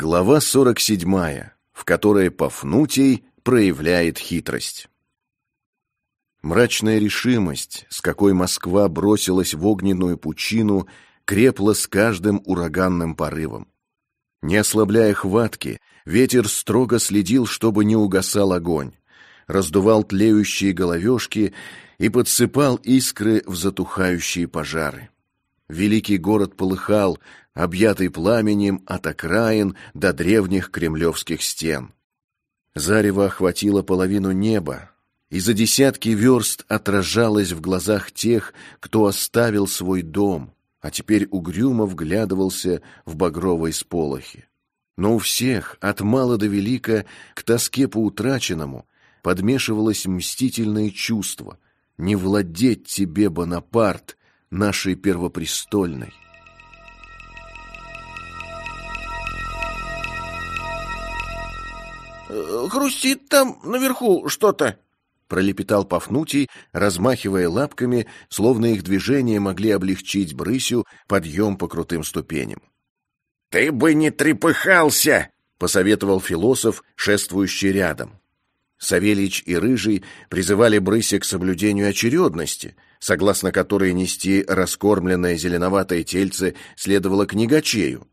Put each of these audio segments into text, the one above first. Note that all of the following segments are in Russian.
Глава 47, в которой Пафнутий проявляет хитрость. Мрачная решимость, с какой Москва бросилась в огненную пучину, крепла с каждым ураганным порывом. Не ослабляя хватки, ветер строго следил, чтобы не угасал огонь, раздувал тлеющие головешки и подсыпал искры в затухающие пожары. Великий город полыхал, объятый пламенем от окраин до древних кремлевских стен. Зарево охватило половину неба, и за десятки верст отражалось в глазах тех, кто оставил свой дом, а теперь угрюмо вглядывался в багровой сполохи. Но у всех, от мала до велика, к тоске по утраченному, подмешивалось мстительное чувство — не владеть тебе, Бонапарт, нашей первопрестольной. Э, «Хрустит там наверху что-то», — пролепетал Пафнутий, размахивая лапками, словно их движения могли облегчить брысью подъем по крутым ступеням. «Ты бы не трепыхался!» — посоветовал философ, шествующий рядом. Савельич и Рыжий призывали Брыся к соблюдению очередности, согласно которой нести раскормленное зеленоватое тельце следовало книгачею.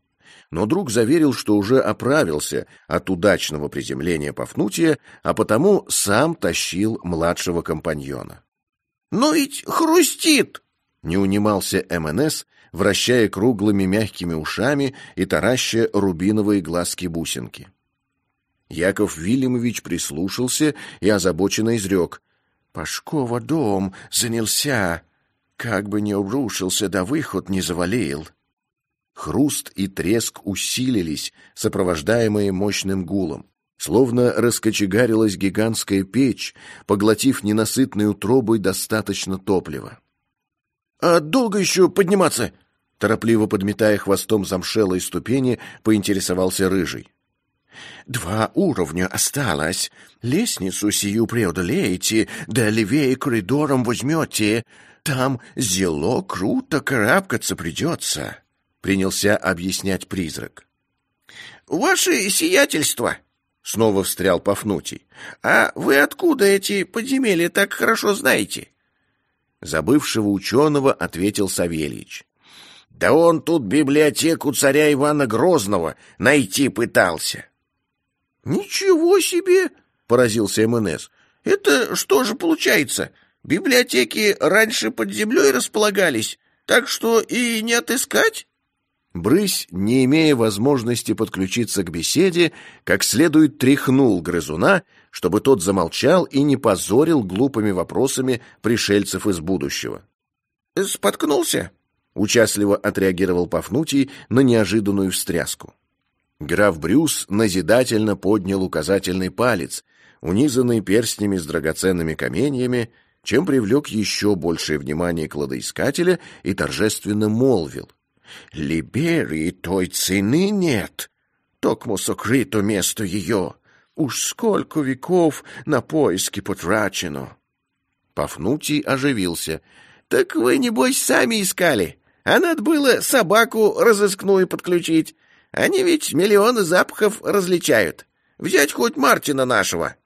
Но друг заверил, что уже оправился от удачного приземления Пафнутия, а потому сам тащил младшего компаньона. «Но ведь хрустит!» — не унимался МНС, вращая круглыми мягкими ушами и тараща рубиновые глазки-бусинки. Яков Вильямович прислушался и озабоченно изрек. «Пашкова дом занялся, как бы не обрушился, да выход не завалил». Хруст и треск усилились, сопровождаемые мощным гулом. Словно раскочегарилась гигантская печь, поглотив ненасытной утробой достаточно топлива. «А долго еще подниматься?» Торопливо подметая хвостом замшелой ступени, поинтересовался Рыжий. Два уровня осталось. Лестницу сию преодолеете, да левее коридором возьмете. Там зело круто карабкаться придется», — принялся объяснять призрак. «Ваше сиятельство!» — снова встрял Пафнутий. «А вы откуда эти подземелья так хорошо знаете?» Забывшего ученого ответил Савельич. «Да он тут библиотеку царя Ивана Грозного найти пытался». «Ничего себе!» — поразился МНС. «Это что же получается? Библиотеки раньше под землей располагались, так что и не отыскать?» Брысь, не имея возможности подключиться к беседе, как следует тряхнул грызуна, чтобы тот замолчал и не позорил глупыми вопросами пришельцев из будущего. «Споткнулся?» — участливо отреагировал Пафнутий на неожиданную встряску. Граф Брюс назидательно поднял указательный палец, унизанный перстнями с драгоценными каменьями, чем привлек еще большее внимание кладоискателя и торжественно молвил. «Либерии той цены нет, токмо сокрыто место ее. Уж сколько веков на поиски потрачено!» Пафнутий оживился. «Так вы, небось, сами искали, а надо было собаку разыскную подключить». Они ведь миллионы запахов различают. Взять хоть Мартина нашего».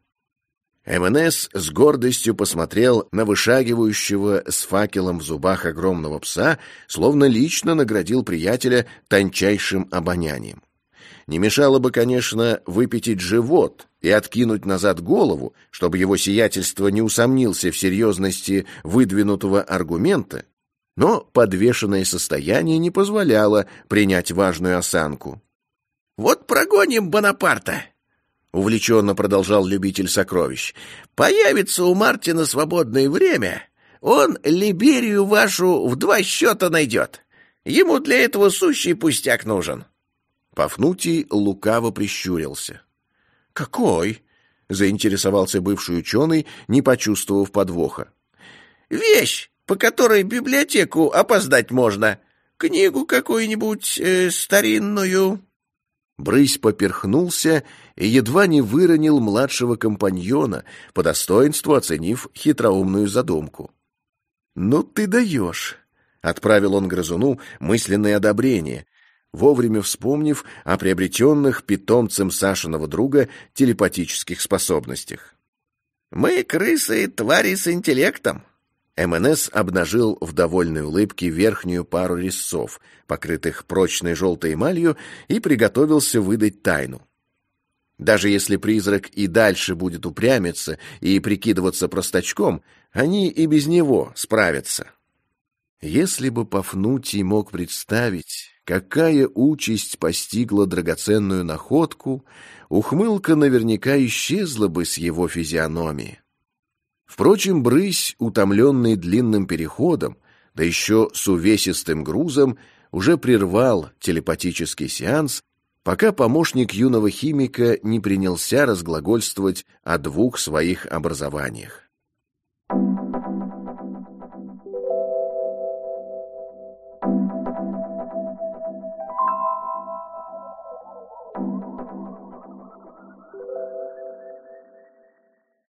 МНС с гордостью посмотрел на вышагивающего с факелом в зубах огромного пса, словно лично наградил приятеля тончайшим обонянием. Не мешало бы, конечно, выпятить живот и откинуть назад голову, чтобы его сиятельство не усомнился в серьезности выдвинутого аргумента, но подвешенное состояние не позволяло принять важную осанку. «Вот прогоним Бонапарта!» — увлеченно продолжал любитель сокровищ. «Появится у Мартина свободное время, он Либерию вашу в два счета найдет. Ему для этого сущий пустяк нужен». Пафнутий лукаво прищурился. «Какой?» — заинтересовался бывший ученый, не почувствовав подвоха. «Вещь, по которой библиотеку опоздать можно. Книгу какую-нибудь э, старинную». Брысь поперхнулся и едва не выронил младшего компаньона, по достоинству оценив хитроумную задумку. «Ну ты даешь!» — отправил он грызуну мысленное одобрение. вовремя вспомнив о приобретенных питомцем Сашиного друга телепатических способностях. «Мы, крысы, твари с интеллектом». МНС обнажил в довольной улыбке верхнюю пару резцов, покрытых прочной желтой эмалью, и приготовился выдать тайну. Даже если призрак и дальше будет упрямиться и прикидываться простачком, они и без него справятся. Если бы Пафнутий мог представить, какая участь постигла драгоценную находку, ухмылка наверняка исчезла бы с его физиономии. Впрочем, брысь, утомленный длинным переходом, да еще с увесистым грузом, уже прервал телепатический сеанс, пока помощник юного химика не принялся разглагольствовать о двух своих образованиях.